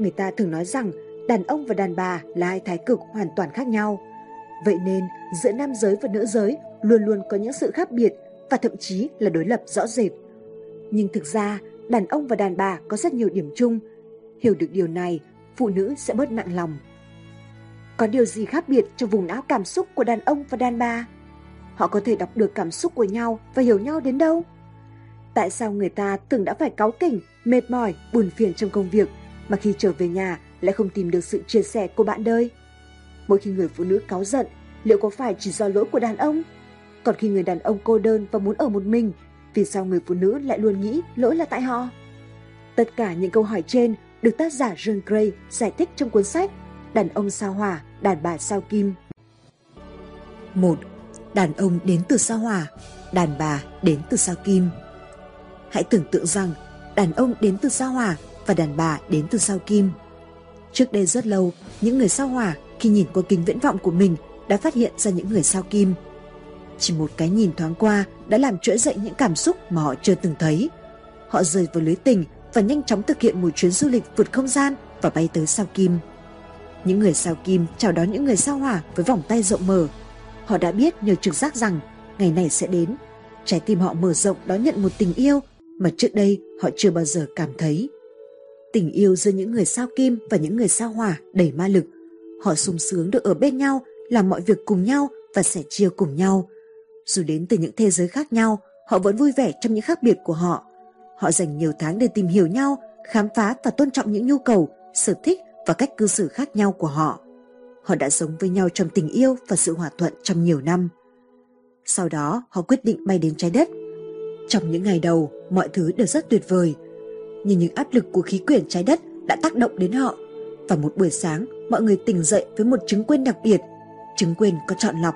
người ta thường nói rằng đàn ông và đàn bà là hai thái cực hoàn toàn khác nhau. Vậy nên giữa nam giới và nữ giới luôn luôn có những sự khác biệt và thậm chí là đối lập rõ rệt. Nhưng thực ra, đàn ông và đàn bà có rất nhiều điểm chung. Hiểu được điều này, phụ nữ sẽ bớt nặng lòng. Có điều gì khác biệt trong vùng não cảm xúc của đàn ông và đàn bà? Họ có thể đọc được cảm xúc của nhau và hiểu nhau đến đâu? Tại sao người ta từng đã phải cáu kỉnh, mệt mỏi, buồn phiền trong công việc mà khi trở về nhà lại không tìm được sự chia sẻ của bạn đời? Mỗi khi người phụ nữ cáu giận, liệu có phải chỉ do lỗi của đàn ông? Còn khi người đàn ông cô đơn và muốn ở một mình, vì sao người phụ nữ lại luôn nghĩ lỗi là tại họ? Tất cả những câu hỏi trên được tác giả John Gray giải thích trong cuốn sách Đàn ông sao hỏa, đàn bà sao kim. một Đàn ông đến từ sao hỏa, đàn bà đến từ sao kim. Hãy tưởng tượng rằng đàn ông đến từ sao hỏa và đàn bà đến từ sao kim. Trước đây rất lâu, những người sao hỏa khi nhìn qua kính viễn vọng của mình đã phát hiện ra những người sao kim. Chỉ một cái nhìn thoáng qua đã làm trỗi dậy những cảm xúc mà họ chưa từng thấy. Họ rời vào lưới tình và nhanh chóng thực hiện một chuyến du lịch vượt không gian và bay tới sao kim. Những người sao kim chào đón những người sao hỏa với vòng tay rộng mở. Họ đã biết nhờ trực giác rằng ngày này sẽ đến. Trái tim họ mở rộng đón nhận một tình yêu mà trước đây họ chưa bao giờ cảm thấy. Tình yêu giữa những người sao kim và những người sao hỏa đầy ma lực. Họ sung sướng được ở bên nhau, làm mọi việc cùng nhau và sẻ chia cùng nhau. Dù đến từ những thế giới khác nhau, họ vẫn vui vẻ trong những khác biệt của họ. Họ dành nhiều tháng để tìm hiểu nhau, khám phá và tôn trọng những nhu cầu, sở thích và cách cư xử khác nhau của họ. Họ đã sống với nhau trong tình yêu và sự hòa thuận trong nhiều năm. Sau đó, họ quyết định bay đến trái đất. Trong những ngày đầu, mọi thứ đều rất tuyệt vời. Nhưng những áp lực của khí quyển trái đất đã tác động đến họ. Và một buổi sáng, mọi người tỉnh dậy với một chứng quên đặc biệt. Chứng quên có chọn lọc.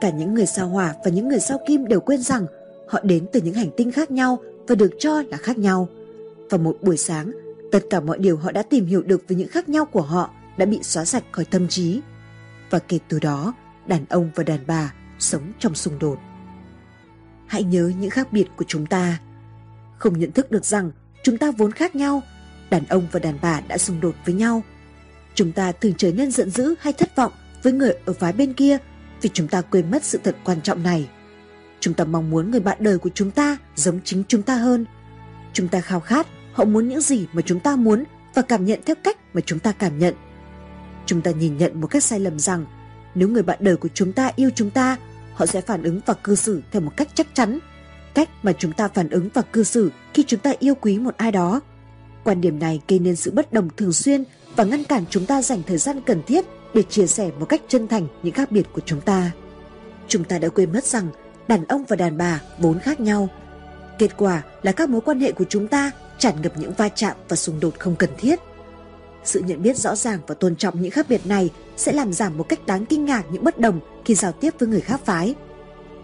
Cả những người sao hỏa và những người sao kim đều quên rằng họ đến từ những hành tinh khác nhau và được cho là khác nhau. và một buổi sáng, tất cả mọi điều họ đã tìm hiểu được về những khác nhau của họ đã bị xóa sạch khỏi tâm trí. Và kể từ đó, đàn ông và đàn bà sống trong xung đột. Hãy nhớ những khác biệt của chúng ta. Không nhận thức được rằng chúng ta vốn khác nhau, đàn ông và đàn bà đã xung đột với nhau. Chúng ta thường trở nên giận dữ hay thất vọng với người ở phái bên kia vì chúng ta quên mất sự thật quan trọng này. Chúng ta mong muốn người bạn đời của chúng ta giống chính chúng ta hơn. Chúng ta khao khát họ muốn những gì mà chúng ta muốn và cảm nhận theo cách mà chúng ta cảm nhận. Chúng ta nhìn nhận một cách sai lầm rằng nếu người bạn đời của chúng ta yêu chúng ta, họ sẽ phản ứng và cư xử theo một cách chắc chắn, cách mà chúng ta phản ứng và cư xử khi chúng ta yêu quý một ai đó. Quan điểm này gây nên sự bất đồng thường xuyên và ngăn cản chúng ta dành thời gian cần thiết để chia sẻ một cách chân thành những khác biệt của chúng ta. Chúng ta đã quên mất rằng đàn ông và đàn bà vốn khác nhau. Kết quả là các mối quan hệ của chúng ta tràn ngập những va chạm và xung đột không cần thiết. Sự nhận biết rõ ràng và tôn trọng những khác biệt này sẽ làm giảm một cách đáng kinh ngạc những bất đồng khi giao tiếp với người khác phái.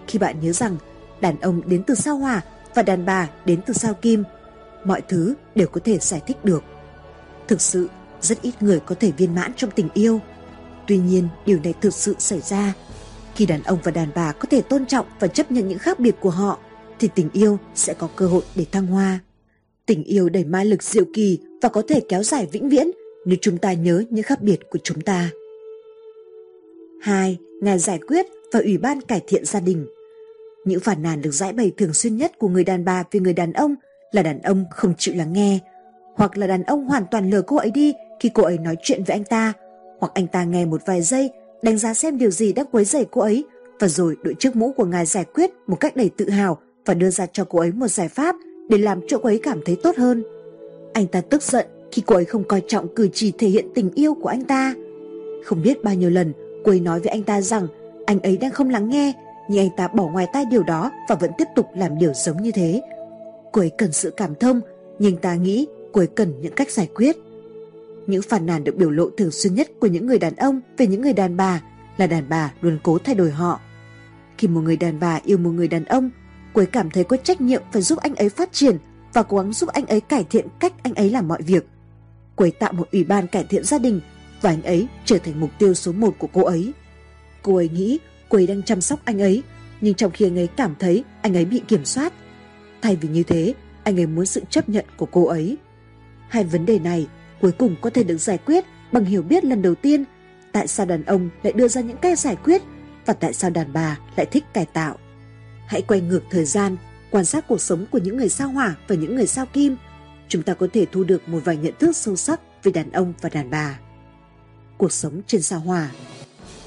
Khi bạn nhớ rằng đàn ông đến từ sao hỏa và đàn bà đến từ sao kim, mọi thứ đều có thể giải thích được. Thực sự, rất ít người có thể viên mãn trong tình yêu. Tuy nhiên, điều này thực sự xảy ra. Khi đàn ông và đàn bà có thể tôn trọng và chấp nhận những khác biệt của họ, thì tình yêu sẽ có cơ hội để thăng hoa. Tình yêu đầy ma lực diệu kỳ và có thể kéo dài vĩnh viễn nếu chúng ta nhớ những khác biệt của chúng ta. 2. Ngài giải quyết và Ủy ban cải thiện gia đình những phản nàn được giải bày thường xuyên nhất của người đàn bà về người đàn ông là đàn ông không chịu lắng nghe, hoặc là đàn ông hoàn toàn lờ cô ấy đi khi cô ấy nói chuyện với anh ta, hoặc anh ta nghe một vài giây đánh giá xem điều gì đang quấy rầy cô ấy và rồi đội chiếc mũ của ngài giải quyết một cách đầy tự hào và đưa ra cho cô ấy một giải pháp để làm cho cô ấy cảm thấy tốt hơn. Anh ta tức giận khi cô ấy không coi trọng cử chỉ thể hiện tình yêu của anh ta. Không biết bao nhiêu lần cô ấy nói với anh ta rằng anh ấy đang không lắng nghe nhưng anh ta bỏ ngoài tai điều đó và vẫn tiếp tục làm điều giống như thế. Cô ấy cần sự cảm thông nhưng ta nghĩ cô ấy cần những cách giải quyết. Những phản nàn được biểu lộ thường xuyên nhất của những người đàn ông về những người đàn bà là đàn bà luôn cố thay đổi họ. Khi một người đàn bà yêu một người đàn ông, cô ấy cảm thấy có trách nhiệm phải giúp anh ấy phát triển và cố gắng giúp anh ấy cải thiện cách anh ấy làm mọi việc. Cô ấy tạo một ủy ban cải thiện gia đình và anh ấy trở thành mục tiêu số một của cô ấy. Cô ấy nghĩ cô ấy đang chăm sóc anh ấy, nhưng trong khi anh ấy cảm thấy anh ấy bị kiểm soát. Thay vì như thế, anh ấy muốn sự chấp nhận của cô ấy. Hai vấn đề này cuối cùng có thể được giải quyết bằng hiểu biết lần đầu tiên tại sao đàn ông lại đưa ra những cách giải quyết và tại sao đàn bà lại thích cải tạo. Hãy quay ngược thời gian, quan sát cuộc sống của những người sao hỏa và những người sao kim. Chúng ta có thể thu được một vài nhận thức sâu sắc về đàn ông và đàn bà. Cuộc sống trên sao hỏa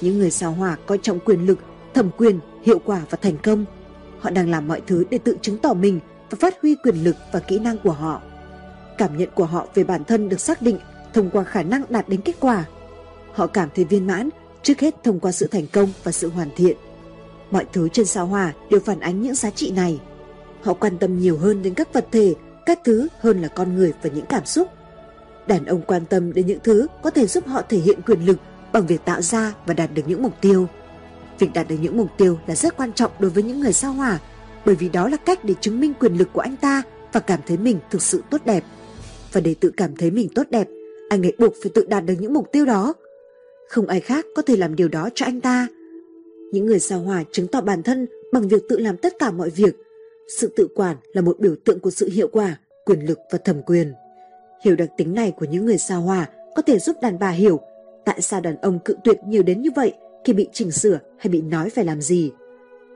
những người sao hỏa coi trọng quyền lực, thẩm quyền, hiệu quả và thành công. Họ đang làm mọi thứ để tự chứng tỏ mình và phát huy quyền lực và kỹ năng của họ. Cảm nhận của họ về bản thân được xác định thông qua khả năng đạt đến kết quả. Họ cảm thấy viên mãn trước hết thông qua sự thành công và sự hoàn thiện. Mọi thứ trên sao hỏa đều phản ánh những giá trị này. Họ quan tâm nhiều hơn đến các vật thể, các thứ hơn là con người và những cảm xúc. Đàn ông quan tâm đến những thứ có thể giúp họ thể hiện quyền lực bằng việc tạo ra và đạt được những mục tiêu. Việc đạt được những mục tiêu là rất quan trọng đối với những người sao hỏa, bởi vì đó là cách để chứng minh quyền lực của anh ta và cảm thấy mình thực sự tốt đẹp. Và để tự cảm thấy mình tốt đẹp, anh ấy buộc phải tự đạt được những mục tiêu đó. Không ai khác có thể làm điều đó cho anh ta. Những người sao hỏa chứng tỏ bản thân bằng việc tự làm tất cả mọi việc. Sự tự quản là một biểu tượng của sự hiệu quả, quyền lực và thẩm quyền. Hiểu đặc tính này của những người sao hỏa có thể giúp đàn bà hiểu tại sao đàn ông cự tuyệt nhiều đến như vậy khi bị chỉnh sửa hay bị nói phải làm gì.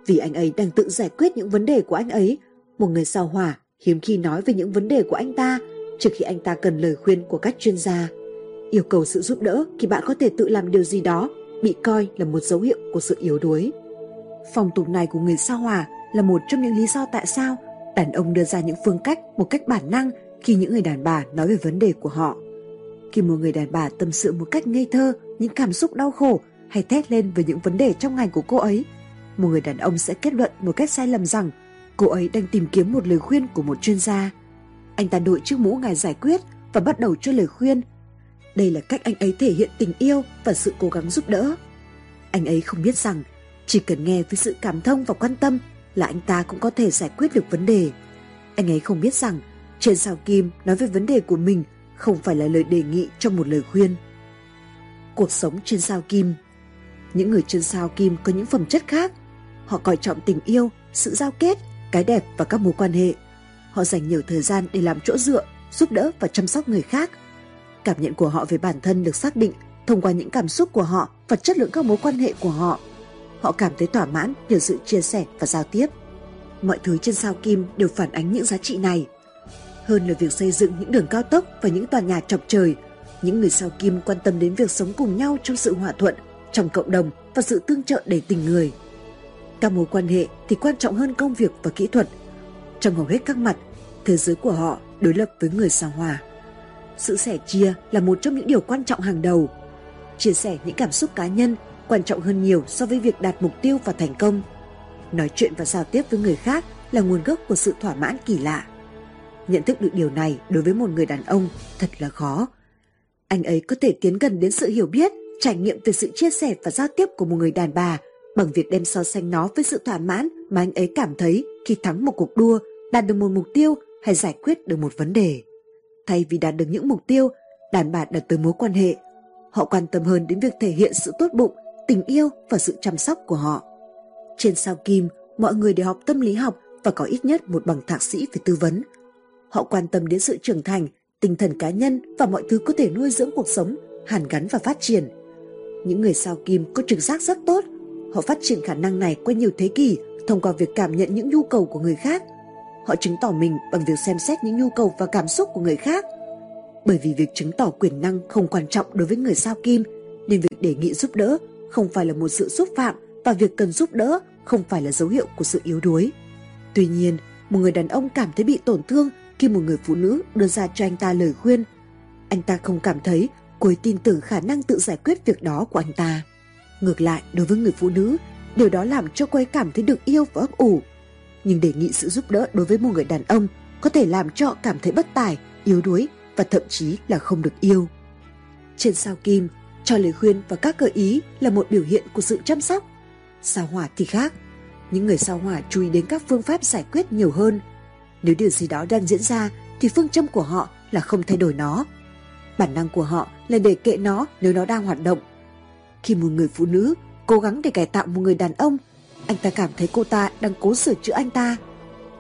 Vì anh ấy đang tự giải quyết những vấn đề của anh ấy, một người sao hỏa hiếm khi nói về những vấn đề của anh ta trước khi anh ta cần lời khuyên của các chuyên gia. Yêu cầu sự giúp đỡ khi bạn có thể tự làm điều gì đó bị coi là một dấu hiệu của sự yếu đuối. Phong tục này của người sao hỏa là một trong những lý do tại sao đàn ông đưa ra những phương cách một cách bản năng khi những người đàn bà nói về vấn đề của họ. Khi một người đàn bà tâm sự một cách ngây thơ những cảm xúc đau khổ hay thét lên về những vấn đề trong ngành của cô ấy, một người đàn ông sẽ kết luận một cách sai lầm rằng cô ấy đang tìm kiếm một lời khuyên của một chuyên gia. Anh ta đội chiếc mũ ngài giải quyết và bắt đầu cho lời khuyên. Đây là cách anh ấy thể hiện tình yêu và sự cố gắng giúp đỡ. Anh ấy không biết rằng chỉ cần nghe với sự cảm thông và quan tâm là anh ta cũng có thể giải quyết được vấn đề. Anh ấy không biết rằng trên sao kim nói về vấn đề của mình không phải là lời đề nghị cho một lời khuyên. Cuộc sống trên sao kim Những người trên sao kim có những phẩm chất khác. Họ coi trọng tình yêu, sự giao kết, cái đẹp và các mối quan hệ. Họ dành nhiều thời gian để làm chỗ dựa, giúp đỡ và chăm sóc người khác. Cảm nhận của họ về bản thân được xác định thông qua những cảm xúc của họ và chất lượng các mối quan hệ của họ. Họ cảm thấy thỏa mãn nhờ sự chia sẻ và giao tiếp. Mọi thứ trên sao kim đều phản ánh những giá trị này. Hơn là việc xây dựng những đường cao tốc và những tòa nhà chọc trời, những người sao kim quan tâm đến việc sống cùng nhau trong sự hòa thuận, trong cộng đồng và sự tương trợ đầy tình người. Các mối quan hệ thì quan trọng hơn công việc và kỹ thuật. Trong hầu hết các mặt, thế giới của họ đối lập với người sao hỏa. Sự sẻ chia là một trong những điều quan trọng hàng đầu. Chia sẻ những cảm xúc cá nhân quan trọng hơn nhiều so với việc đạt mục tiêu và thành công. Nói chuyện và giao tiếp với người khác là nguồn gốc của sự thỏa mãn kỳ lạ. Nhận thức được điều này đối với một người đàn ông thật là khó. Anh ấy có thể tiến gần đến sự hiểu biết, trải nghiệm từ sự chia sẻ và giao tiếp của một người đàn bà bằng việc đem so sánh nó với sự thỏa mãn mà anh ấy cảm thấy khi thắng một cuộc đua, đạt được một mục tiêu hay giải quyết được một vấn đề. Thay vì đạt được những mục tiêu, đàn bà đặt tới mối quan hệ. Họ quan tâm hơn đến việc thể hiện sự tốt bụng, tình yêu và sự chăm sóc của họ. Trên sao kim, mọi người đều học tâm lý học và có ít nhất một bằng thạc sĩ về tư vấn. Họ quan tâm đến sự trưởng thành, tinh thần cá nhân và mọi thứ có thể nuôi dưỡng cuộc sống, hàn gắn và phát triển. Những người sao kim có trực giác rất tốt. Họ phát triển khả năng này qua nhiều thế kỷ thông qua việc cảm nhận những nhu cầu của người khác. Họ chứng tỏ mình bằng việc xem xét những nhu cầu và cảm xúc của người khác. Bởi vì việc chứng tỏ quyền năng không quan trọng đối với người sao kim, nên việc đề nghị giúp đỡ không phải là một sự xúc phạm và việc cần giúp đỡ không phải là dấu hiệu của sự yếu đuối. Tuy nhiên, một người đàn ông cảm thấy bị tổn thương khi một người phụ nữ đưa ra cho anh ta lời khuyên. Anh ta không cảm thấy cô ấy tin tưởng khả năng tự giải quyết việc đó của anh ta. Ngược lại, đối với người phụ nữ, điều đó làm cho cô ấy cảm thấy được yêu và ấp ủ. Nhưng đề nghị sự giúp đỡ đối với một người đàn ông có thể làm cho họ cảm thấy bất tài, yếu đuối và thậm chí là không được yêu. Trên sao kim, cho lời khuyên và các gợi ý là một biểu hiện của sự chăm sóc. Sao hỏa thì khác. Những người sao hỏa chú ý đến các phương pháp giải quyết nhiều hơn. Nếu điều gì đó đang diễn ra thì phương châm của họ là không thay đổi nó. Bản năng của họ là để kệ nó nếu nó đang hoạt động. Khi một người phụ nữ cố gắng để cải tạo một người đàn ông, anh ta cảm thấy cô ta đang cố sửa chữa anh ta.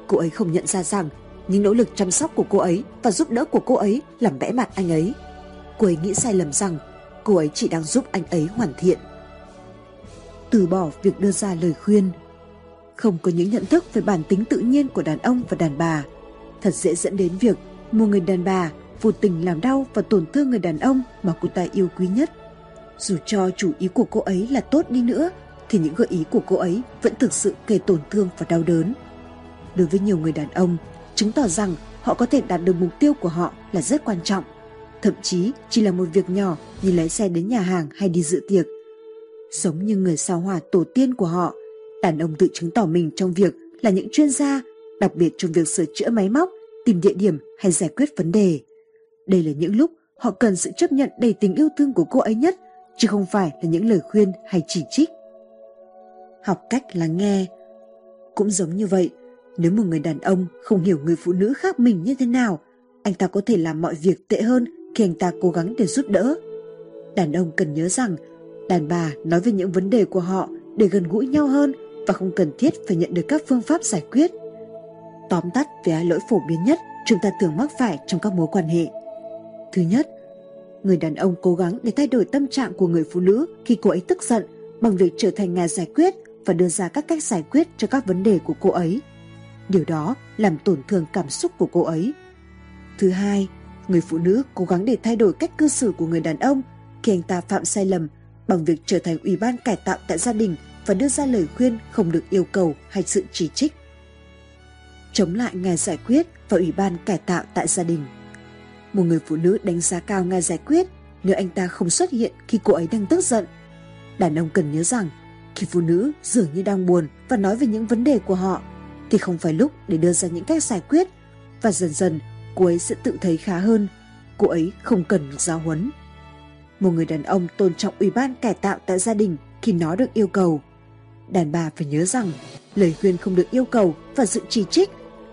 Cô ấy không nhận ra rằng những nỗ lực chăm sóc của cô ấy và giúp đỡ của cô ấy làm bẽ mặt anh ấy. cô ấy nghĩ sai lầm rằng cô ấy chỉ đang giúp anh ấy hoàn thiện. Từ bỏ việc đưa ra lời khuyên không có những nhận thức về bản tính tự nhiên của đàn ông và đàn bà Thật dễ dẫn đến việc một người đàn bà vô tình làm đau và tổn thương người đàn ông mà cô ta yêu quý nhất. Dù cho chủ ý của cô ấy là tốt đi nữa thì những gợi ý của cô ấy vẫn thực sự gây tổn thương và đau đớn. Đối với nhiều người đàn ông, chứng tỏ rằng họ có thể đạt được mục tiêu của họ là rất quan trọng. Thậm chí chỉ là một việc nhỏ như lái xe đến nhà hàng hay đi dự tiệc. Giống như người sao hỏa tổ tiên của họ, đàn ông tự chứng tỏ mình trong việc là những chuyên gia, đặc biệt trong việc sửa chữa máy móc, tìm địa điểm hay giải quyết vấn đề. Đây là những lúc họ cần sự chấp nhận đầy tình yêu thương của cô ấy nhất, chứ không phải là những lời khuyên hay chỉ trích. Học cách lắng nghe Cũng giống như vậy, nếu một người đàn ông không hiểu người phụ nữ khác mình như thế nào, anh ta có thể làm mọi việc tệ hơn khi anh ta cố gắng để giúp đỡ. Đàn ông cần nhớ rằng, đàn bà nói về những vấn đề của họ để gần gũi nhau hơn và không cần thiết phải nhận được các phương pháp giải quyết. Tóm tắt về hai lỗi phổ biến nhất chúng ta thường mắc phải trong các mối quan hệ. Thứ nhất, người đàn ông cố gắng để thay đổi tâm trạng của người phụ nữ khi cô ấy tức giận bằng việc trở thành nhà giải quyết và đưa ra các cách giải quyết cho các vấn đề của cô ấy. Điều đó làm tổn thương cảm xúc của cô ấy. Thứ hai, người phụ nữ cố gắng để thay đổi cách cư xử của người đàn ông khi anh ta phạm sai lầm bằng việc trở thành ủy ban cải tạo tại gia đình và đưa ra lời khuyên không được yêu cầu hay sự chỉ trích. Chống lại ngài giải quyết và ủy ban cải tạo tại gia đình. Một người phụ nữ đánh giá cao ngài giải quyết nếu anh ta không xuất hiện khi cô ấy đang tức giận. Đàn ông cần nhớ rằng, khi phụ nữ dường như đang buồn và nói về những vấn đề của họ, thì không phải lúc để đưa ra những cách giải quyết và dần dần cô ấy sẽ tự thấy khá hơn. Cô ấy không cần được giáo huấn. Một người đàn ông tôn trọng ủy ban cải tạo tại gia đình khi nó được yêu cầu. Đàn bà phải nhớ rằng lời khuyên không được yêu cầu và sự chỉ trích,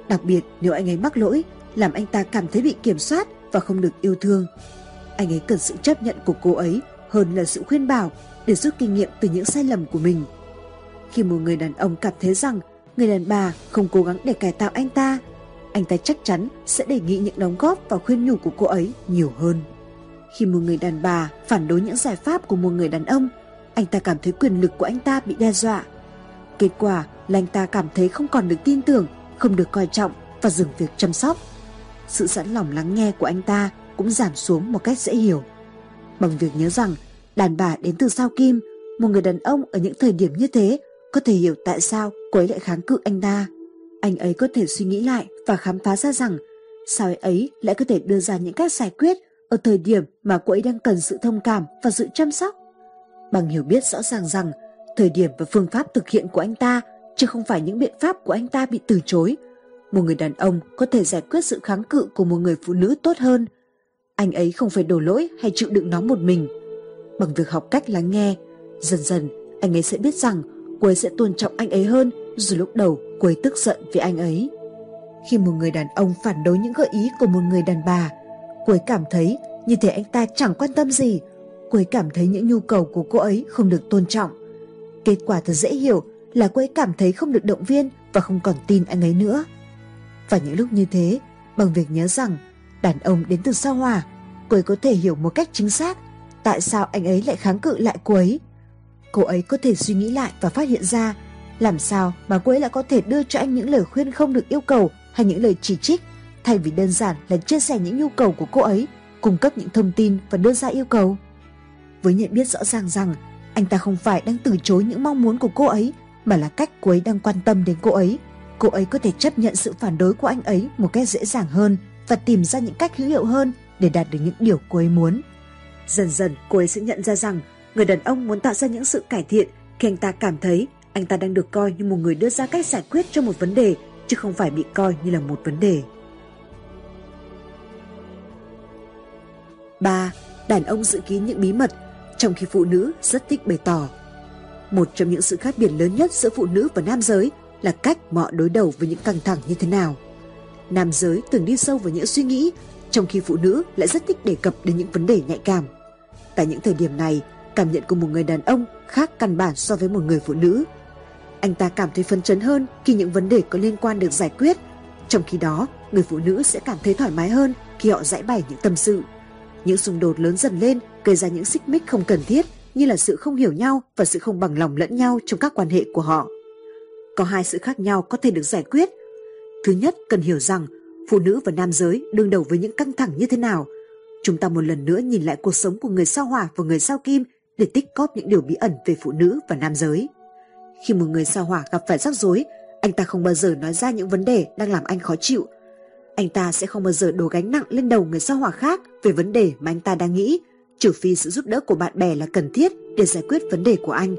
đặc biệt nếu anh ấy mắc lỗi, làm anh ta cảm thấy bị kiểm soát và không được yêu thương. Anh ấy cần sự chấp nhận của cô ấy hơn là sự khuyên bảo để rút kinh nghiệm từ những sai lầm của mình. Khi một người đàn ông cảm thấy rằng người đàn bà không cố gắng để cải tạo anh ta, anh ta chắc chắn sẽ đề nghị những đóng góp và khuyên nhủ của cô ấy nhiều hơn. Khi một người đàn bà phản đối những giải pháp của một người đàn ông, anh ta cảm thấy quyền lực của anh ta bị đe dọa. Kết quả là anh ta cảm thấy không còn được tin tưởng, không được coi trọng và dừng việc chăm sóc. Sự sẵn lòng lắng nghe của anh ta cũng giảm xuống một cách dễ hiểu. Bằng việc nhớ rằng đàn bà đến từ sao kim, một người đàn ông ở những thời điểm như thế có thể hiểu tại sao cô ấy lại kháng cự anh ta. Anh ấy có thể suy nghĩ lại và khám phá ra rằng sao ấy ấy lại có thể đưa ra những cách giải quyết ở thời điểm mà cô ấy đang cần sự thông cảm và sự chăm sóc. Bằng hiểu biết rõ ràng rằng thời điểm và phương pháp thực hiện của anh ta chứ không phải những biện pháp của anh ta bị từ chối. Một người đàn ông có thể giải quyết sự kháng cự của một người phụ nữ tốt hơn. Anh ấy không phải đổ lỗi hay chịu đựng nó một mình. Bằng việc học cách lắng nghe, dần dần anh ấy sẽ biết rằng cô ấy sẽ tôn trọng anh ấy hơn dù lúc đầu cô ấy tức giận vì anh ấy. Khi một người đàn ông phản đối những gợi ý của một người đàn bà, cô ấy cảm thấy như thể anh ta chẳng quan tâm gì. Cô ấy cảm thấy những nhu cầu của cô ấy không được tôn trọng. Kết quả thật dễ hiểu là cô ấy cảm thấy không được động viên và không còn tin anh ấy nữa. Và những lúc như thế, bằng việc nhớ rằng đàn ông đến từ sao hỏa, cô ấy có thể hiểu một cách chính xác tại sao anh ấy lại kháng cự lại cô ấy. Cô ấy có thể suy nghĩ lại và phát hiện ra làm sao mà cô ấy lại có thể đưa cho anh những lời khuyên không được yêu cầu hay những lời chỉ trích thay vì đơn giản là chia sẻ những nhu cầu của cô ấy, cung cấp những thông tin và đưa ra yêu cầu. Với nhận biết rõ ràng rằng anh ta không phải đang từ chối những mong muốn của cô ấy mà là cách cô ấy đang quan tâm đến cô ấy. Cô ấy có thể chấp nhận sự phản đối của anh ấy một cách dễ dàng hơn và tìm ra những cách hữu hiệu hơn để đạt được những điều cô ấy muốn. Dần dần cô ấy sẽ nhận ra rằng người đàn ông muốn tạo ra những sự cải thiện khi anh ta cảm thấy anh ta đang được coi như một người đưa ra cách giải quyết cho một vấn đề chứ không phải bị coi như là một vấn đề. 3. Đàn ông giữ kín những bí mật, trong khi phụ nữ rất thích bày tỏ. Một trong những sự khác biệt lớn nhất giữa phụ nữ và nam giới là cách họ đối đầu với những căng thẳng như thế nào. Nam giới thường đi sâu vào những suy nghĩ, trong khi phụ nữ lại rất thích đề cập đến những vấn đề nhạy cảm. Tại những thời điểm này, cảm nhận của một người đàn ông khác căn bản so với một người phụ nữ. Anh ta cảm thấy phấn chấn hơn khi những vấn đề có liên quan được giải quyết, trong khi đó người phụ nữ sẽ cảm thấy thoải mái hơn khi họ giải bày những tâm sự. Những xung đột lớn dần lên gây ra những xích mích không cần thiết như là sự không hiểu nhau và sự không bằng lòng lẫn nhau trong các quan hệ của họ. Có hai sự khác nhau có thể được giải quyết. Thứ nhất, cần hiểu rằng phụ nữ và nam giới đương đầu với những căng thẳng như thế nào. Chúng ta một lần nữa nhìn lại cuộc sống của người sao hỏa và người sao kim để tích cóp những điều bí ẩn về phụ nữ và nam giới. Khi một người sao hỏa gặp phải rắc rối, anh ta không bao giờ nói ra những vấn đề đang làm anh khó chịu. Anh ta sẽ không bao giờ đổ gánh nặng lên đầu người sao hỏa khác về vấn đề mà anh ta đang nghĩ, trừ phi sự giúp đỡ của bạn bè là cần thiết để giải quyết vấn đề của anh.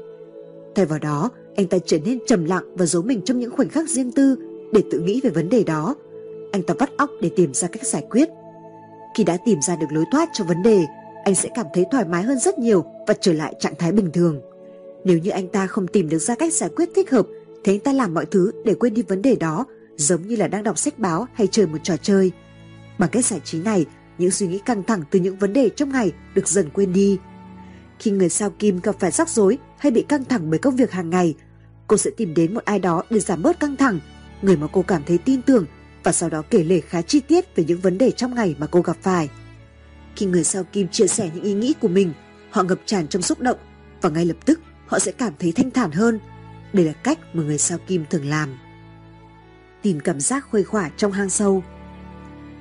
Thay vào đó, anh ta trở nên trầm lặng và giấu mình trong những khoảnh khắc riêng tư để tự nghĩ về vấn đề đó. Anh ta vắt óc để tìm ra cách giải quyết. Khi đã tìm ra được lối thoát cho vấn đề, anh sẽ cảm thấy thoải mái hơn rất nhiều và trở lại trạng thái bình thường. Nếu như anh ta không tìm được ra cách giải quyết thích hợp, thì anh ta làm mọi thứ để quên đi vấn đề đó, giống như là đang đọc sách báo hay chơi một trò chơi. Bằng cách giải trí này, những suy nghĩ căng thẳng từ những vấn đề trong ngày được dần quên đi. Khi người sao kim gặp phải rắc rối hay bị căng thẳng bởi công việc hàng ngày, cô sẽ tìm đến một ai đó để giảm bớt căng thẳng, người mà cô cảm thấy tin tưởng và sau đó kể lể khá chi tiết về những vấn đề trong ngày mà cô gặp phải. Khi người sao kim chia sẻ những ý nghĩ của mình, họ ngập tràn trong xúc động và ngay lập tức họ sẽ cảm thấy thanh thản hơn. Đây là cách mà người sao kim thường làm. Tìm cảm giác khuây khỏa trong hang sâu.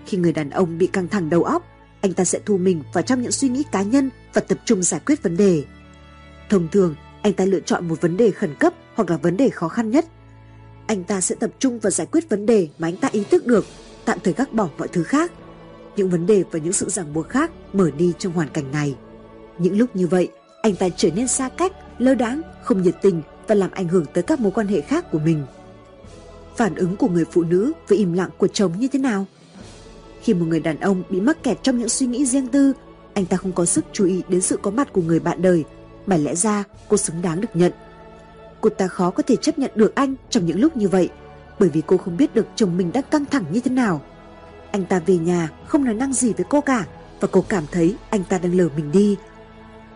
Khi người đàn ông bị căng thẳng đầu óc, anh ta sẽ thu mình vào trong những suy nghĩ cá nhân và tập trung giải quyết vấn đề. Thông thường, anh ta lựa chọn một vấn đề khẩn cấp hoặc là vấn đề khó khăn nhất. Anh ta sẽ tập trung vào giải quyết vấn đề mà anh ta ý thức được, tạm thời gác bỏ mọi thứ khác. Những vấn đề và những sự ràng buộc khác mở đi trong hoàn cảnh này. Những lúc như vậy, anh ta trở nên xa cách, lơ đãng, không nhiệt tình và làm ảnh hưởng tới các mối quan hệ khác của mình. Phản ứng của người phụ nữ với im lặng của chồng như thế nào? Khi một người đàn ông bị mắc kẹt trong những suy nghĩ riêng tư, anh ta không có sức chú ý đến sự có mặt của người bạn đời, mà lẽ ra cô xứng đáng được nhận. Cô ta khó có thể chấp nhận được anh trong những lúc như vậy, bởi vì cô không biết được chồng mình đang căng thẳng như thế nào. Anh ta về nhà không nói năng gì với cô cả và cô cảm thấy anh ta đang lờ mình đi.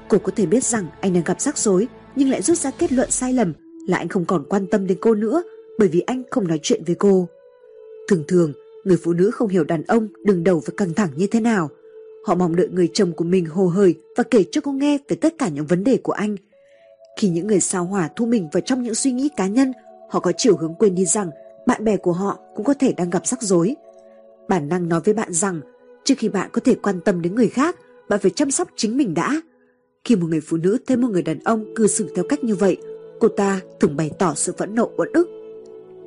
Cô có thể biết rằng anh đang gặp rắc rối nhưng lại rút ra kết luận sai lầm là anh không còn quan tâm đến cô nữa bởi vì anh không nói chuyện với cô. Thường thường, người phụ nữ không hiểu đàn ông đừng đầu và căng thẳng như thế nào. Họ mong đợi người chồng của mình hồ hởi và kể cho cô nghe về tất cả những vấn đề của anh. Khi những người sao hỏa thu mình vào trong những suy nghĩ cá nhân, họ có chiều hướng quên đi rằng bạn bè của họ cũng có thể đang gặp rắc rối. Bản năng nói với bạn rằng trước khi bạn có thể quan tâm đến người khác, bạn phải chăm sóc chính mình đã. Khi một người phụ nữ thấy một người đàn ông cư xử theo cách như vậy, cô ta thường bày tỏ sự phẫn nộ uất ức.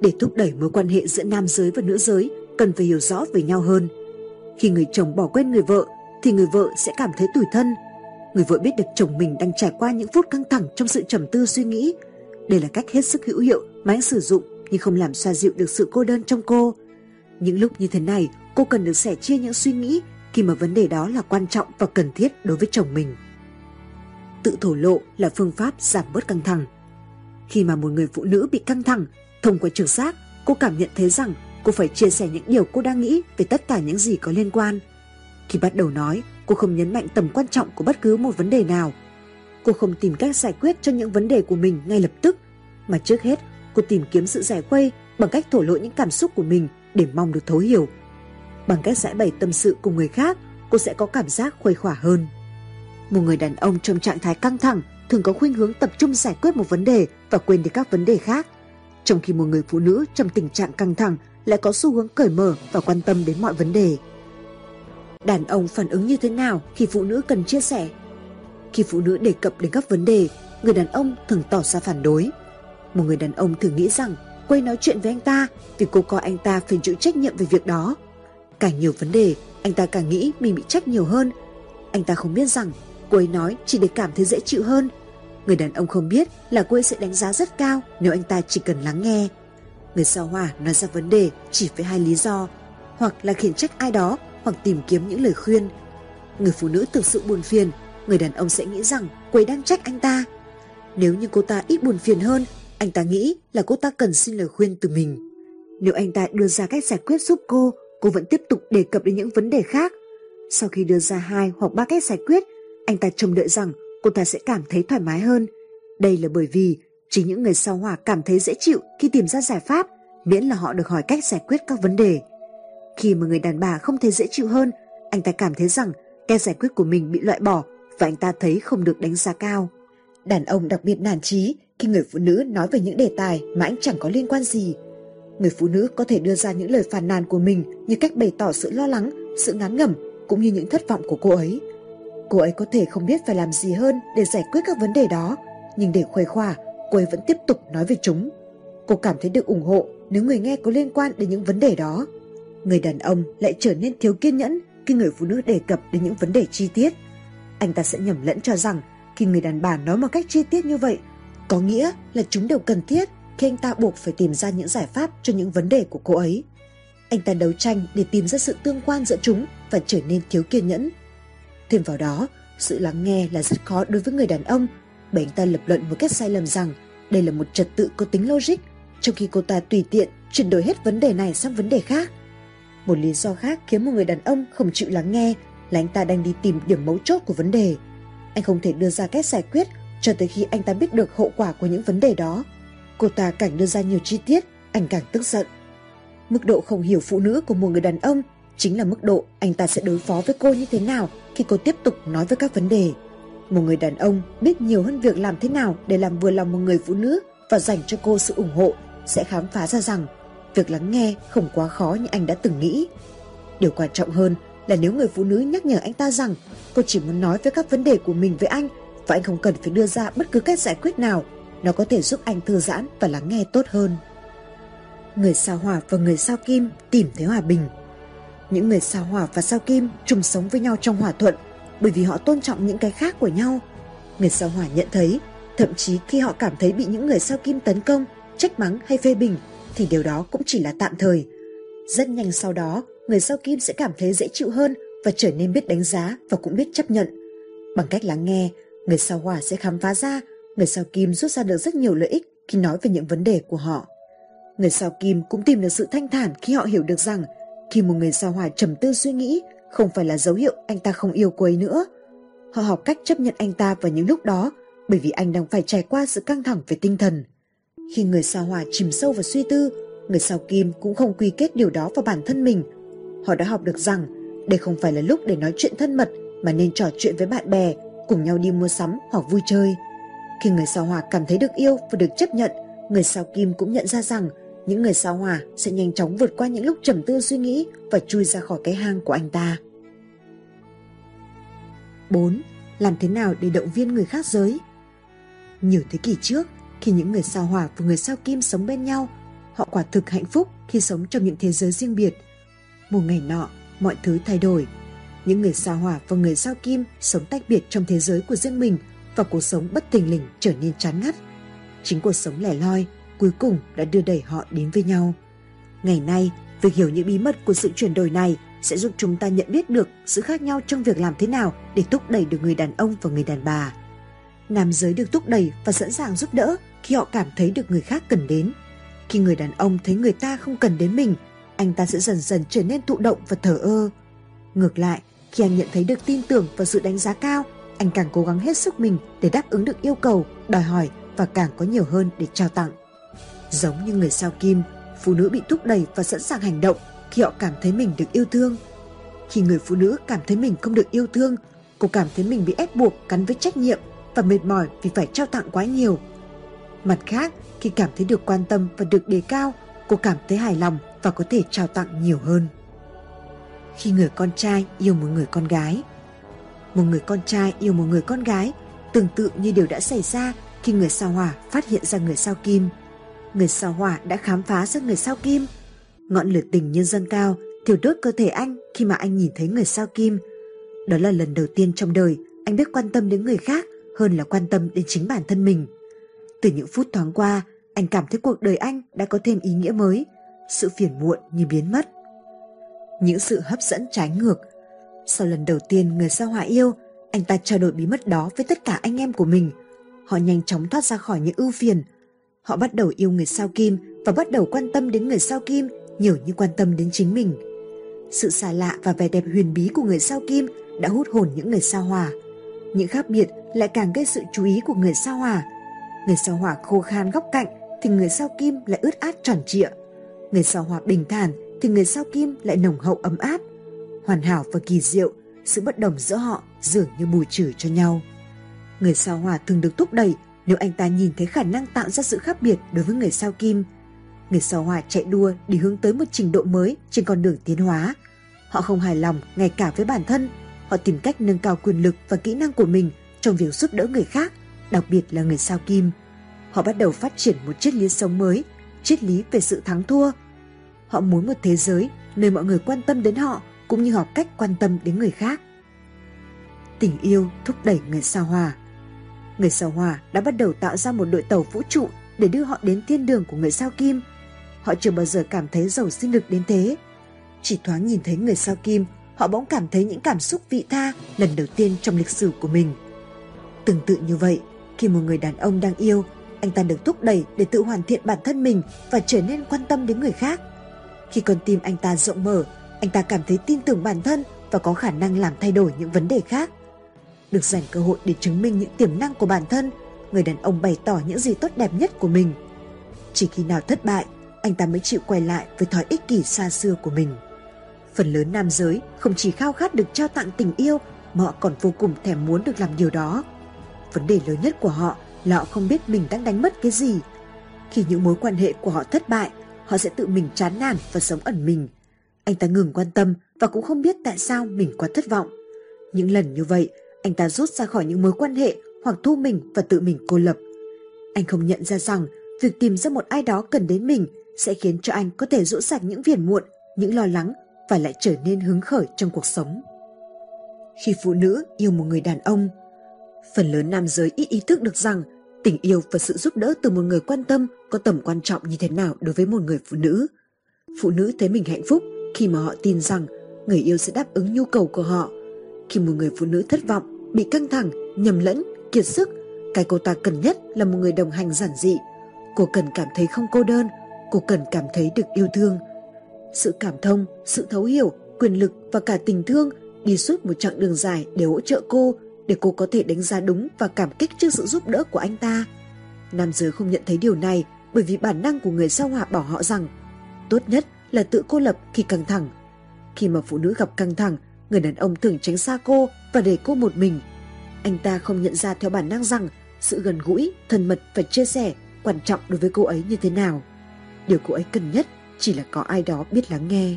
Để thúc đẩy mối quan hệ giữa nam giới và nữ giới, cần phải hiểu rõ về nhau hơn. Khi người chồng bỏ quên người vợ, thì người vợ sẽ cảm thấy tủi thân. Người vợ biết được chồng mình đang trải qua những phút căng thẳng trong sự trầm tư suy nghĩ. Đây là cách hết sức hữu hiệu mà anh sử dụng nhưng không làm xoa dịu được sự cô đơn trong cô. Những lúc như thế này, cô cần được sẻ chia những suy nghĩ khi mà vấn đề đó là quan trọng và cần thiết đối với chồng mình tự thổ lộ là phương pháp giảm bớt căng thẳng. Khi mà một người phụ nữ bị căng thẳng, thông qua trực giác, cô cảm nhận thấy rằng cô phải chia sẻ những điều cô đang nghĩ về tất cả những gì có liên quan. Khi bắt đầu nói, cô không nhấn mạnh tầm quan trọng của bất cứ một vấn đề nào. Cô không tìm cách giải quyết cho những vấn đề của mình ngay lập tức, mà trước hết cô tìm kiếm sự giải khuây bằng cách thổ lộ những cảm xúc của mình để mong được thấu hiểu. Bằng cách giải bày tâm sự cùng người khác, cô sẽ có cảm giác khuây khỏa hơn. Một người đàn ông trong trạng thái căng thẳng thường có khuynh hướng tập trung giải quyết một vấn đề và quên đi các vấn đề khác. Trong khi một người phụ nữ trong tình trạng căng thẳng lại có xu hướng cởi mở và quan tâm đến mọi vấn đề. Đàn ông phản ứng như thế nào khi phụ nữ cần chia sẻ? Khi phụ nữ đề cập đến các vấn đề, người đàn ông thường tỏ ra phản đối. Một người đàn ông thường nghĩ rằng quay nói chuyện với anh ta vì cô coi anh ta phải chịu trách nhiệm về việc đó. Càng nhiều vấn đề, anh ta càng nghĩ mình bị trách nhiều hơn. Anh ta không biết rằng Cô ấy nói chỉ để cảm thấy dễ chịu hơn. Người đàn ông không biết là cô ấy sẽ đánh giá rất cao nếu anh ta chỉ cần lắng nghe. Người sao hỏa nói ra vấn đề chỉ với hai lý do, hoặc là khiển trách ai đó, hoặc tìm kiếm những lời khuyên. Người phụ nữ thực sự buồn phiền, người đàn ông sẽ nghĩ rằng cô ấy đang trách anh ta. Nếu như cô ta ít buồn phiền hơn, anh ta nghĩ là cô ta cần xin lời khuyên từ mình. Nếu anh ta đưa ra cách giải quyết giúp cô, cô vẫn tiếp tục đề cập đến những vấn đề khác. Sau khi đưa ra hai hoặc ba cách giải quyết, anh ta trông đợi rằng cô ta sẽ cảm thấy thoải mái hơn. Đây là bởi vì chỉ những người sao hỏa cảm thấy dễ chịu khi tìm ra giải pháp, miễn là họ được hỏi cách giải quyết các vấn đề. Khi mà người đàn bà không thấy dễ chịu hơn, anh ta cảm thấy rằng Cái giải quyết của mình bị loại bỏ và anh ta thấy không được đánh giá cao. Đàn ông đặc biệt nản trí khi người phụ nữ nói về những đề tài mà anh chẳng có liên quan gì. Người phụ nữ có thể đưa ra những lời phàn nàn của mình như cách bày tỏ sự lo lắng, sự ngán ngẩm cũng như những thất vọng của cô ấy. Cô ấy có thể không biết phải làm gì hơn để giải quyết các vấn đề đó, nhưng để khuây khỏa, cô ấy vẫn tiếp tục nói về chúng. Cô cảm thấy được ủng hộ nếu người nghe có liên quan đến những vấn đề đó. Người đàn ông lại trở nên thiếu kiên nhẫn khi người phụ nữ đề cập đến những vấn đề chi tiết. Anh ta sẽ nhầm lẫn cho rằng khi người đàn bà nói một cách chi tiết như vậy, có nghĩa là chúng đều cần thiết khi anh ta buộc phải tìm ra những giải pháp cho những vấn đề của cô ấy. Anh ta đấu tranh để tìm ra sự tương quan giữa chúng và trở nên thiếu kiên nhẫn. Thêm vào đó, sự lắng nghe là rất khó đối với người đàn ông bởi anh ta lập luận một cách sai lầm rằng đây là một trật tự có tính logic trong khi cô ta tùy tiện chuyển đổi hết vấn đề này sang vấn đề khác. Một lý do khác khiến một người đàn ông không chịu lắng nghe là anh ta đang đi tìm điểm mấu chốt của vấn đề. Anh không thể đưa ra cách giải quyết cho tới khi anh ta biết được hậu quả của những vấn đề đó. Cô ta càng đưa ra nhiều chi tiết, anh càng tức giận. Mức độ không hiểu phụ nữ của một người đàn ông chính là mức độ anh ta sẽ đối phó với cô như thế nào khi cô tiếp tục nói với các vấn đề. Một người đàn ông biết nhiều hơn việc làm thế nào để làm vừa lòng một người phụ nữ và dành cho cô sự ủng hộ sẽ khám phá ra rằng việc lắng nghe không quá khó như anh đã từng nghĩ. Điều quan trọng hơn là nếu người phụ nữ nhắc nhở anh ta rằng cô chỉ muốn nói về các vấn đề của mình với anh và anh không cần phải đưa ra bất cứ cách giải quyết nào, nó có thể giúp anh thư giãn và lắng nghe tốt hơn. Người sao hỏa và người sao kim tìm thấy hòa bình. Những người sao hỏa và sao kim chung sống với nhau trong hòa thuận bởi vì họ tôn trọng những cái khác của nhau. Người sao hỏa nhận thấy, thậm chí khi họ cảm thấy bị những người sao kim tấn công, trách mắng hay phê bình, thì điều đó cũng chỉ là tạm thời. Rất nhanh sau đó, người sao kim sẽ cảm thấy dễ chịu hơn và trở nên biết đánh giá và cũng biết chấp nhận. Bằng cách lắng nghe, người sao hỏa sẽ khám phá ra người sao kim rút ra được rất nhiều lợi ích khi nói về những vấn đề của họ. Người sao kim cũng tìm được sự thanh thản khi họ hiểu được rằng khi một người sao hỏa trầm tư suy nghĩ không phải là dấu hiệu anh ta không yêu cô ấy nữa. Họ học cách chấp nhận anh ta vào những lúc đó bởi vì anh đang phải trải qua sự căng thẳng về tinh thần. Khi người sao hỏa chìm sâu vào suy tư, người sao kim cũng không quy kết điều đó vào bản thân mình. Họ đã học được rằng đây không phải là lúc để nói chuyện thân mật mà nên trò chuyện với bạn bè, cùng nhau đi mua sắm hoặc vui chơi. Khi người sao hỏa cảm thấy được yêu và được chấp nhận, người sao kim cũng nhận ra rằng những người sao hỏa sẽ nhanh chóng vượt qua những lúc trầm tư suy nghĩ và chui ra khỏi cái hang của anh ta. 4. Làm thế nào để động viên người khác giới? Nhiều thế kỷ trước, khi những người sao hỏa và người sao kim sống bên nhau, họ quả thực hạnh phúc khi sống trong những thế giới riêng biệt. Một ngày nọ, mọi thứ thay đổi. Những người sao hỏa và người sao kim sống tách biệt trong thế giới của riêng mình và cuộc sống bất thình lình trở nên chán ngắt. Chính cuộc sống lẻ loi cuối cùng đã đưa đẩy họ đến với nhau. Ngày nay, việc hiểu những bí mật của sự chuyển đổi này sẽ giúp chúng ta nhận biết được sự khác nhau trong việc làm thế nào để thúc đẩy được người đàn ông và người đàn bà. Nam giới được thúc đẩy và sẵn sàng giúp đỡ khi họ cảm thấy được người khác cần đến. Khi người đàn ông thấy người ta không cần đến mình, anh ta sẽ dần dần trở nên thụ động và thờ ơ. Ngược lại, khi anh nhận thấy được tin tưởng và sự đánh giá cao, anh càng cố gắng hết sức mình để đáp ứng được yêu cầu, đòi hỏi và càng có nhiều hơn để trao tặng. Giống như người sao kim, phụ nữ bị thúc đẩy và sẵn sàng hành động khi họ cảm thấy mình được yêu thương. Khi người phụ nữ cảm thấy mình không được yêu thương, cô cảm thấy mình bị ép buộc gắn với trách nhiệm và mệt mỏi vì phải trao tặng quá nhiều. Mặt khác, khi cảm thấy được quan tâm và được đề cao, cô cảm thấy hài lòng và có thể trao tặng nhiều hơn. Khi người con trai yêu một người con gái, một người con trai yêu một người con gái tương tự như điều đã xảy ra khi người sao hỏa phát hiện ra người sao kim – người sao hỏa đã khám phá ra người sao kim. Ngọn lửa tình nhân dân cao thiêu đốt cơ thể anh khi mà anh nhìn thấy người sao kim. Đó là lần đầu tiên trong đời anh biết quan tâm đến người khác hơn là quan tâm đến chính bản thân mình. Từ những phút thoáng qua, anh cảm thấy cuộc đời anh đã có thêm ý nghĩa mới, sự phiền muộn như biến mất. Những sự hấp dẫn trái ngược. Sau lần đầu tiên người sao hỏa yêu, anh ta trao đổi bí mật đó với tất cả anh em của mình. Họ nhanh chóng thoát ra khỏi những ưu phiền, Họ bắt đầu yêu người sao kim và bắt đầu quan tâm đến người sao kim nhiều như quan tâm đến chính mình. Sự xa lạ và vẻ đẹp huyền bí của người sao kim đã hút hồn những người sao hỏa. Những khác biệt lại càng gây sự chú ý của người sao hỏa. Người sao hỏa khô khan góc cạnh thì người sao kim lại ướt át tròn trịa. Người sao hỏa bình thản thì người sao kim lại nồng hậu ấm áp. Hoàn hảo và kỳ diệu, sự bất đồng giữa họ dường như bù trừ cho nhau. Người sao hỏa thường được thúc đẩy nếu anh ta nhìn thấy khả năng tạo ra sự khác biệt đối với người sao kim. Người sao hỏa chạy đua để hướng tới một trình độ mới trên con đường tiến hóa. Họ không hài lòng ngay cả với bản thân, họ tìm cách nâng cao quyền lực và kỹ năng của mình trong việc giúp đỡ người khác, đặc biệt là người sao kim. Họ bắt đầu phát triển một triết lý sống mới, triết lý về sự thắng thua. Họ muốn một thế giới nơi mọi người quan tâm đến họ cũng như học cách quan tâm đến người khác. Tình yêu thúc đẩy người sao hỏa. Người sao hỏa đã bắt đầu tạo ra một đội tàu vũ trụ để đưa họ đến thiên đường của người sao kim. Họ chưa bao giờ cảm thấy giàu sinh lực đến thế. Chỉ thoáng nhìn thấy người sao kim, họ bỗng cảm thấy những cảm xúc vị tha lần đầu tiên trong lịch sử của mình. Tương tự như vậy, khi một người đàn ông đang yêu, anh ta được thúc đẩy để tự hoàn thiện bản thân mình và trở nên quan tâm đến người khác. Khi con tim anh ta rộng mở, anh ta cảm thấy tin tưởng bản thân và có khả năng làm thay đổi những vấn đề khác. Được dành cơ hội để chứng minh những tiềm năng của bản thân, người đàn ông bày tỏ những gì tốt đẹp nhất của mình. Chỉ khi nào thất bại, anh ta mới chịu quay lại với thói ích kỷ xa xưa của mình. Phần lớn nam giới không chỉ khao khát được trao tặng tình yêu mà họ còn vô cùng thèm muốn được làm điều đó. Vấn đề lớn nhất của họ là họ không biết mình đang đánh mất cái gì. Khi những mối quan hệ của họ thất bại, họ sẽ tự mình chán nản và sống ẩn mình. Anh ta ngừng quan tâm và cũng không biết tại sao mình quá thất vọng. Những lần như vậy, anh ta rút ra khỏi những mối quan hệ hoặc thu mình và tự mình cô lập. Anh không nhận ra rằng việc tìm ra một ai đó cần đến mình sẽ khiến cho anh có thể rũ sạch những phiền muộn, những lo lắng và lại trở nên hứng khởi trong cuộc sống. Khi phụ nữ yêu một người đàn ông, phần lớn nam giới ít ý thức được rằng tình yêu và sự giúp đỡ từ một người quan tâm có tầm quan trọng như thế nào đối với một người phụ nữ. Phụ nữ thấy mình hạnh phúc khi mà họ tin rằng người yêu sẽ đáp ứng nhu cầu của họ. Khi một người phụ nữ thất vọng, bị căng thẳng, nhầm lẫn, kiệt sức, cái cô ta cần nhất là một người đồng hành giản dị. Cô cần cảm thấy không cô đơn, cô cần cảm thấy được yêu thương. Sự cảm thông, sự thấu hiểu, quyền lực và cả tình thương đi suốt một chặng đường dài để hỗ trợ cô để cô có thể đánh giá đúng và cảm kích trước sự giúp đỡ của anh ta. Nam giới không nhận thấy điều này bởi vì bản năng của người sao hỏa bảo họ rằng tốt nhất là tự cô lập khi căng thẳng. Khi mà phụ nữ gặp căng thẳng, người đàn ông thường tránh xa cô và để cô một mình. Anh ta không nhận ra theo bản năng rằng sự gần gũi, thân mật và chia sẻ quan trọng đối với cô ấy như thế nào. Điều cô ấy cần nhất chỉ là có ai đó biết lắng nghe.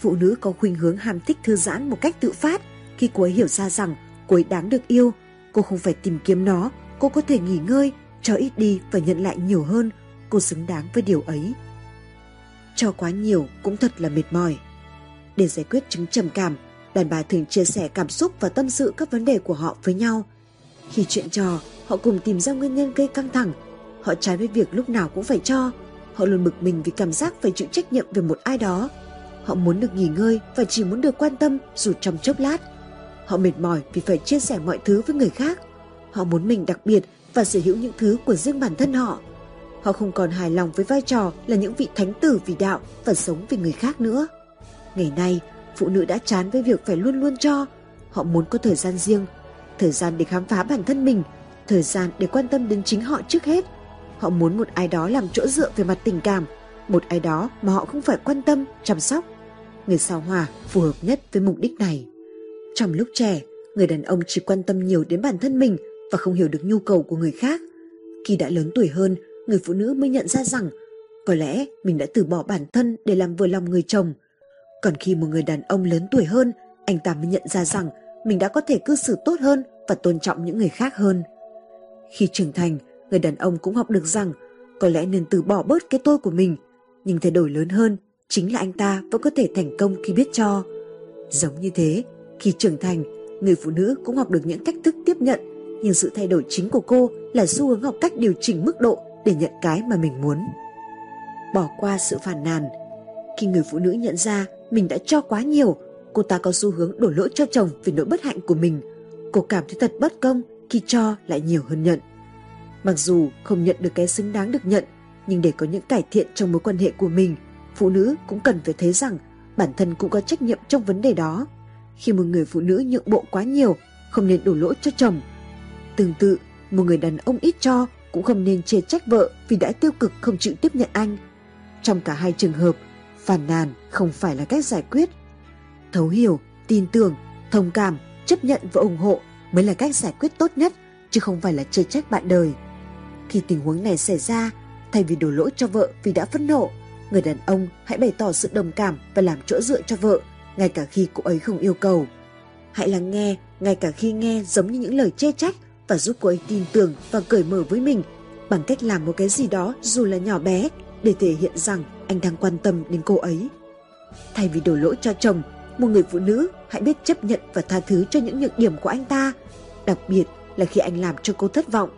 Phụ nữ có khuynh hướng ham thích thư giãn một cách tự phát khi cô ấy hiểu ra rằng cô ấy đáng được yêu. Cô không phải tìm kiếm nó, cô có thể nghỉ ngơi, cho ít đi và nhận lại nhiều hơn. Cô xứng đáng với điều ấy. Cho quá nhiều cũng thật là mệt mỏi. Để giải quyết chứng trầm cảm, đàn bà thường chia sẻ cảm xúc và tâm sự các vấn đề của họ với nhau. Khi chuyện trò, họ cùng tìm ra nguyên nhân gây căng thẳng. Họ trái với việc lúc nào cũng phải cho. Họ luôn bực mình vì cảm giác phải chịu trách nhiệm về một ai đó. Họ muốn được nghỉ ngơi và chỉ muốn được quan tâm dù trong chốc lát. Họ mệt mỏi vì phải chia sẻ mọi thứ với người khác. Họ muốn mình đặc biệt và sở hữu những thứ của riêng bản thân họ. Họ không còn hài lòng với vai trò là những vị thánh tử vì đạo và sống vì người khác nữa. Ngày nay, phụ nữ đã chán với việc phải luôn luôn cho. Họ muốn có thời gian riêng, thời gian để khám phá bản thân mình, thời gian để quan tâm đến chính họ trước hết. Họ muốn một ai đó làm chỗ dựa về mặt tình cảm, một ai đó mà họ không phải quan tâm, chăm sóc. Người sao hòa phù hợp nhất với mục đích này. Trong lúc trẻ, người đàn ông chỉ quan tâm nhiều đến bản thân mình và không hiểu được nhu cầu của người khác. Khi đã lớn tuổi hơn, người phụ nữ mới nhận ra rằng có lẽ mình đã từ bỏ bản thân để làm vừa lòng người chồng. Còn khi một người đàn ông lớn tuổi hơn, anh ta mới nhận ra rằng mình đã có thể cư xử tốt hơn và tôn trọng những người khác hơn. Khi trưởng thành, người đàn ông cũng học được rằng có lẽ nên từ bỏ bớt cái tôi của mình, nhưng thay đổi lớn hơn chính là anh ta vẫn có thể thành công khi biết cho. Giống như thế, khi trưởng thành, người phụ nữ cũng học được những cách thức tiếp nhận, nhưng sự thay đổi chính của cô là xu hướng học cách điều chỉnh mức độ để nhận cái mà mình muốn. Bỏ qua sự phản nàn. Khi người phụ nữ nhận ra mình đã cho quá nhiều, cô ta có xu hướng đổ lỗi cho chồng vì nỗi bất hạnh của mình. Cô cảm thấy thật bất công khi cho lại nhiều hơn nhận. Mặc dù không nhận được cái xứng đáng được nhận, nhưng để có những cải thiện trong mối quan hệ của mình, phụ nữ cũng cần phải thấy rằng bản thân cũng có trách nhiệm trong vấn đề đó. Khi một người phụ nữ nhượng bộ quá nhiều, không nên đổ lỗi cho chồng. Tương tự, một người đàn ông ít cho cũng không nên chê trách vợ vì đã tiêu cực không chịu tiếp nhận anh. Trong cả hai trường hợp, phàn nàn không phải là cách giải quyết. Thấu hiểu, tin tưởng, thông cảm, chấp nhận và ủng hộ mới là cách giải quyết tốt nhất, chứ không phải là chê trách bạn đời. Khi tình huống này xảy ra, thay vì đổ lỗi cho vợ vì đã phẫn nộ, người đàn ông hãy bày tỏ sự đồng cảm và làm chỗ dựa cho vợ, ngay cả khi cô ấy không yêu cầu. Hãy lắng nghe, ngay cả khi nghe giống như những lời chê trách và giúp cô ấy tin tưởng và cởi mở với mình bằng cách làm một cái gì đó dù là nhỏ bé để thể hiện rằng anh đang quan tâm đến cô ấy. Thay vì đổ lỗi cho chồng, một người phụ nữ hãy biết chấp nhận và tha thứ cho những nhược điểm của anh ta, đặc biệt là khi anh làm cho cô thất vọng.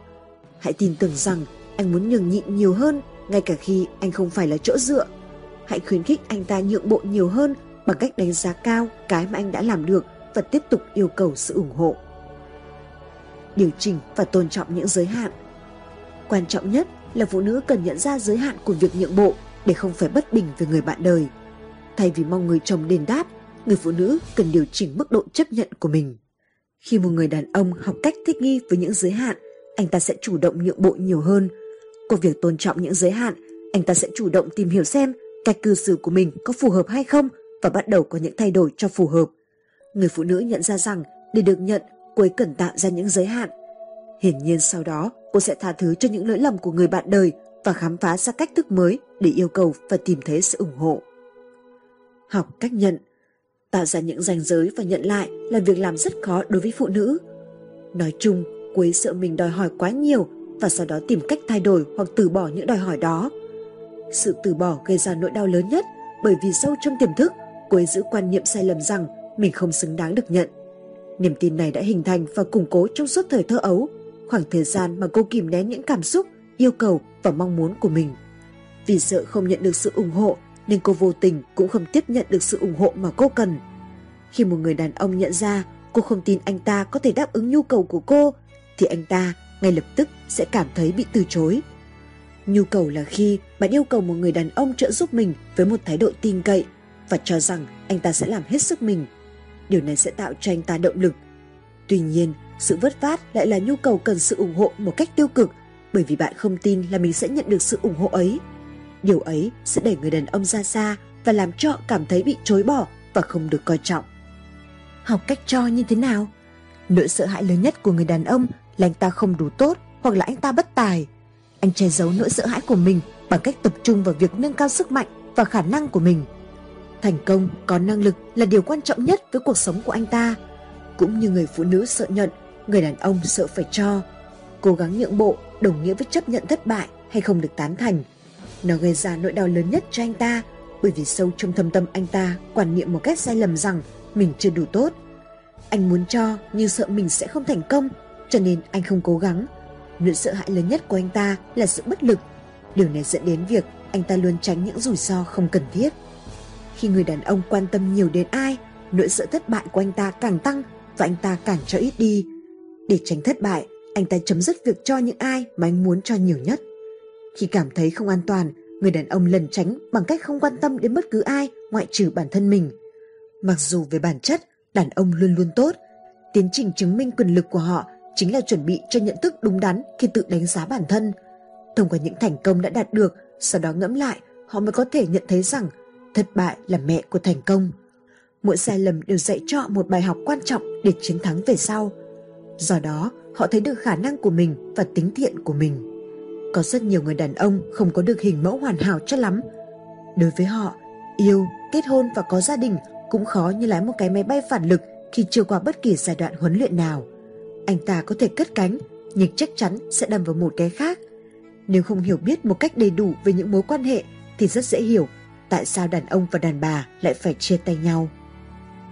Hãy tin tưởng rằng anh muốn nhường nhịn nhiều hơn ngay cả khi anh không phải là chỗ dựa. Hãy khuyến khích anh ta nhượng bộ nhiều hơn bằng cách đánh giá cao cái mà anh đã làm được và tiếp tục yêu cầu sự ủng hộ. Điều chỉnh và tôn trọng những giới hạn. Quan trọng nhất là phụ nữ cần nhận ra giới hạn của việc nhượng bộ để không phải bất bình với người bạn đời. Thay vì mong người chồng đền đáp, người phụ nữ cần điều chỉnh mức độ chấp nhận của mình. Khi một người đàn ông học cách thích nghi với những giới hạn, anh ta sẽ chủ động nhượng bộ nhiều hơn. Qua việc tôn trọng những giới hạn, anh ta sẽ chủ động tìm hiểu xem cách cư xử của mình có phù hợp hay không và bắt đầu có những thay đổi cho phù hợp. Người phụ nữ nhận ra rằng để được nhận, cô ấy cần tạo ra những giới hạn. Hiển nhiên sau đó, cô sẽ tha thứ cho những lỗi lầm của người bạn đời và khám phá ra cách thức mới để yêu cầu và tìm thấy sự ủng hộ. Học cách nhận Tạo ra những ranh giới và nhận lại là việc làm rất khó đối với phụ nữ. Nói chung, quấy sợ mình đòi hỏi quá nhiều và sau đó tìm cách thay đổi hoặc từ bỏ những đòi hỏi đó. Sự từ bỏ gây ra nỗi đau lớn nhất bởi vì sâu trong tiềm thức, quấy giữ quan niệm sai lầm rằng mình không xứng đáng được nhận. Niềm tin này đã hình thành và củng cố trong suốt thời thơ ấu, khoảng thời gian mà cô kìm nén những cảm xúc, yêu cầu và mong muốn của mình. Vì sợ không nhận được sự ủng hộ nên cô vô tình cũng không tiếp nhận được sự ủng hộ mà cô cần. Khi một người đàn ông nhận ra cô không tin anh ta có thể đáp ứng nhu cầu của cô, thì anh ta ngay lập tức sẽ cảm thấy bị từ chối. Nhu cầu là khi bạn yêu cầu một người đàn ông trợ giúp mình với một thái độ tin cậy và cho rằng anh ta sẽ làm hết sức mình. Điều này sẽ tạo cho anh ta động lực. Tuy nhiên, sự vất vát lại là nhu cầu cần sự ủng hộ một cách tiêu cực bởi vì bạn không tin là mình sẽ nhận được sự ủng hộ ấy. Điều ấy sẽ đẩy người đàn ông ra xa và làm cho họ cảm thấy bị chối bỏ và không được coi trọng. Học cách cho như thế nào? Nỗi sợ hãi lớn nhất của người đàn ông là anh ta không đủ tốt hoặc là anh ta bất tài. Anh che giấu nỗi sợ hãi của mình bằng cách tập trung vào việc nâng cao sức mạnh và khả năng của mình. Thành công có năng lực là điều quan trọng nhất với cuộc sống của anh ta. Cũng như người phụ nữ sợ nhận, người đàn ông sợ phải cho. Cố gắng nhượng bộ đồng nghĩa với chấp nhận thất bại hay không được tán thành. Nó gây ra nỗi đau lớn nhất cho anh ta bởi vì sâu trong thâm tâm anh ta quan niệm một cách sai lầm rằng mình chưa đủ tốt. Anh muốn cho nhưng sợ mình sẽ không thành công cho nên anh không cố gắng. Nỗi sợ hãi lớn nhất của anh ta là sự bất lực. Điều này dẫn đến việc anh ta luôn tránh những rủi ro không cần thiết. Khi người đàn ông quan tâm nhiều đến ai, nỗi sợ thất bại của anh ta càng tăng và anh ta càng cho ít đi. Để tránh thất bại, anh ta chấm dứt việc cho những ai mà anh muốn cho nhiều nhất. Khi cảm thấy không an toàn, người đàn ông lần tránh bằng cách không quan tâm đến bất cứ ai ngoại trừ bản thân mình. Mặc dù về bản chất, đàn ông luôn luôn tốt, tiến trình chứng minh quyền lực của họ chính là chuẩn bị cho nhận thức đúng đắn khi tự đánh giá bản thân. Thông qua những thành công đã đạt được, sau đó ngẫm lại, họ mới có thể nhận thấy rằng thất bại là mẹ của thành công. Mỗi sai lầm đều dạy cho họ một bài học quan trọng để chiến thắng về sau. Do đó, họ thấy được khả năng của mình và tính thiện của mình. Có rất nhiều người đàn ông không có được hình mẫu hoàn hảo cho lắm. Đối với họ, yêu, kết hôn và có gia đình cũng khó như lái một cái máy bay phản lực khi chưa qua bất kỳ giai đoạn huấn luyện nào. Anh ta có thể cất cánh, nhưng chắc chắn sẽ đâm vào một cái khác. Nếu không hiểu biết một cách đầy đủ về những mối quan hệ thì rất dễ hiểu tại sao đàn ông và đàn bà lại phải chia tay nhau.